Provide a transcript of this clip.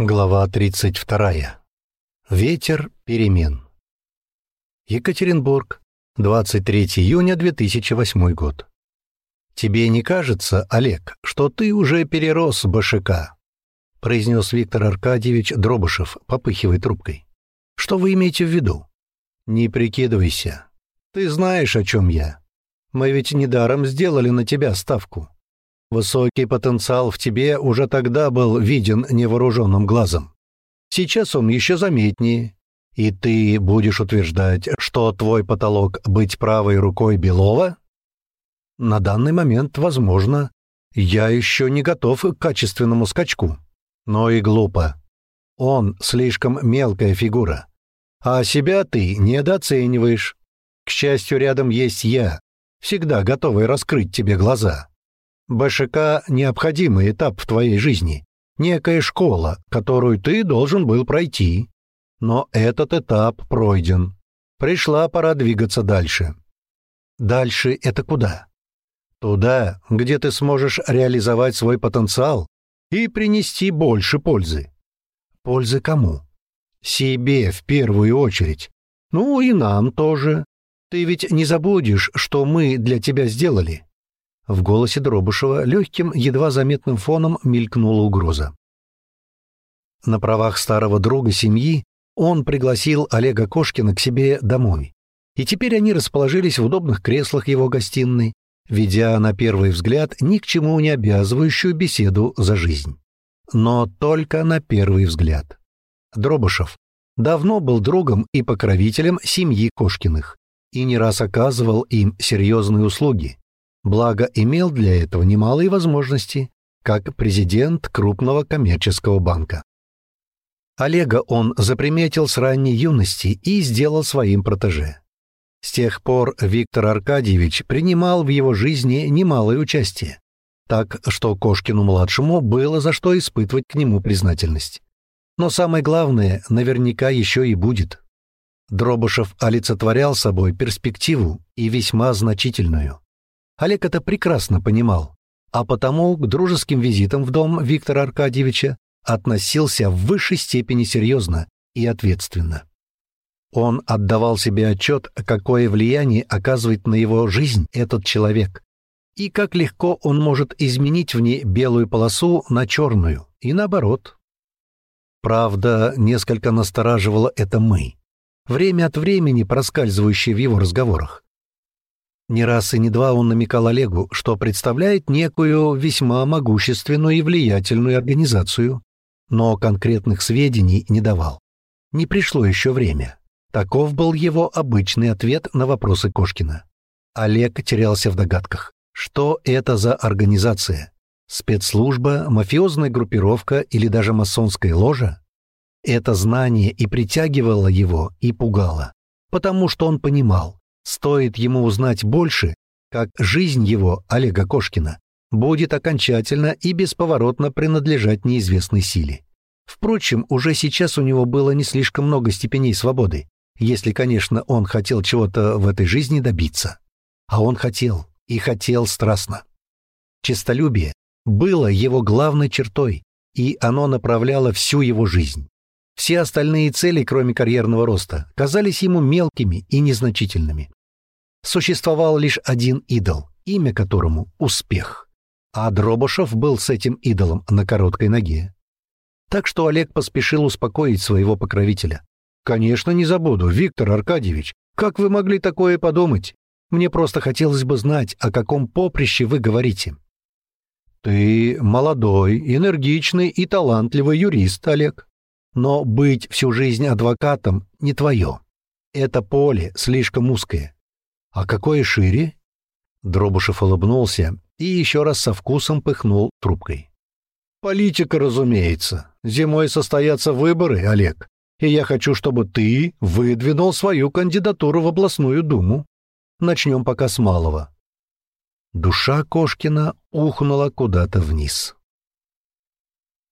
Глава 32. Ветер перемен. Екатеринбург, 23 июня 2008 год. «Тебе не кажется, Олег, что ты уже перерос БШК?» произнес Виктор Аркадьевич Дробышев, попыхивая трубкой. «Что вы имеете в виду?» «Не прикидывайся. Ты знаешь, о чем я. Мы ведь недаром сделали на тебя ставку. Высокий потенциал в тебе уже тогда был виден невооруженным глазом. Сейчас он еще заметнее. И ты будешь утверждать, что твой потолок — быть правой рукой Белова? На данный момент, возможно. Я еще не готов к качественному скачку. Но и глупо. Он слишком мелкая фигура. А себя ты недооцениваешь. К счастью, рядом есть я, всегда готовый раскрыть тебе глаза. БШК — необходимый этап в твоей жизни, некая школа, которую ты должен был пройти. Но этот этап пройден. Пришла пора двигаться дальше. Дальше это куда? Туда, где ты сможешь реализовать свой потенциал и принести больше пользы. Пользы кому? Себе в первую очередь. Ну и нам тоже. Ты ведь не забудешь, что мы для тебя сделали. В голосе Дробышева легким, едва заметным фоном мелькнула угроза. На правах старого друга семьи он пригласил Олега Кошкина к себе домой. И теперь они расположились в удобных креслах его гостиной, ведя на первый взгляд ни к чему не обязывающую беседу за жизнь. Но только на первый взгляд. Дробышев давно был другом и покровителем семьи Кошкиных и не раз оказывал им серьезные услуги, благо имел для этого немалые возможности, как президент крупного коммерческого банка. Олега он заприметил с ранней юности и сделал своим протеже. С тех пор Виктор Аркадьевич принимал в его жизни немалое участие, так что Кошкину-младшему было за что испытывать к нему признательность. Но самое главное, наверняка еще и будет. Дробышев олицетворял собой перспективу и весьма значительную. Олег это прекрасно понимал, а потому к дружеским визитам в дом Виктора Аркадьевича относился в высшей степени серьезно и ответственно. Он отдавал себе отчет, какое влияние оказывает на его жизнь этот человек, и как легко он может изменить в ней белую полосу на черную, и наоборот. Правда, несколько настораживало это «мы», время от времени проскальзывающие в его разговорах. Не раз и не два он намекал Олегу, что представляет некую весьма могущественную и влиятельную организацию, но конкретных сведений не давал. Не пришло еще время. Таков был его обычный ответ на вопросы Кошкина. Олег терялся в догадках. Что это за организация? Спецслужба, мафиозная группировка или даже масонская ложа? Это знание и притягивало его, и пугало, потому что он понимал, Стоит ему узнать больше, как жизнь его, Олега Кошкина, будет окончательно и бесповоротно принадлежать неизвестной силе. Впрочем, уже сейчас у него было не слишком много степеней свободы, если, конечно, он хотел чего-то в этой жизни добиться. А он хотел, и хотел страстно. Честолюбие было его главной чертой, и оно направляло всю его жизнь. Все остальные цели, кроме карьерного роста, казались ему мелкими и незначительными существовал лишь один идол, имя которому — успех. А Дробышев был с этим идолом на короткой ноге. Так что Олег поспешил успокоить своего покровителя. «Конечно, не забуду, Виктор Аркадьевич. Как вы могли такое подумать? Мне просто хотелось бы знать, о каком поприще вы говорите». «Ты молодой, энергичный и талантливый юрист, Олег. Но быть всю жизнь адвокатом не твое. Это поле слишком узкое. «А какое шире?» Дробушев улыбнулся и еще раз со вкусом пыхнул трубкой. «Политика, разумеется. Зимой состоятся выборы, Олег, и я хочу, чтобы ты выдвинул свою кандидатуру в областную думу. Начнем пока с малого». Душа Кошкина ухнула куда-то вниз.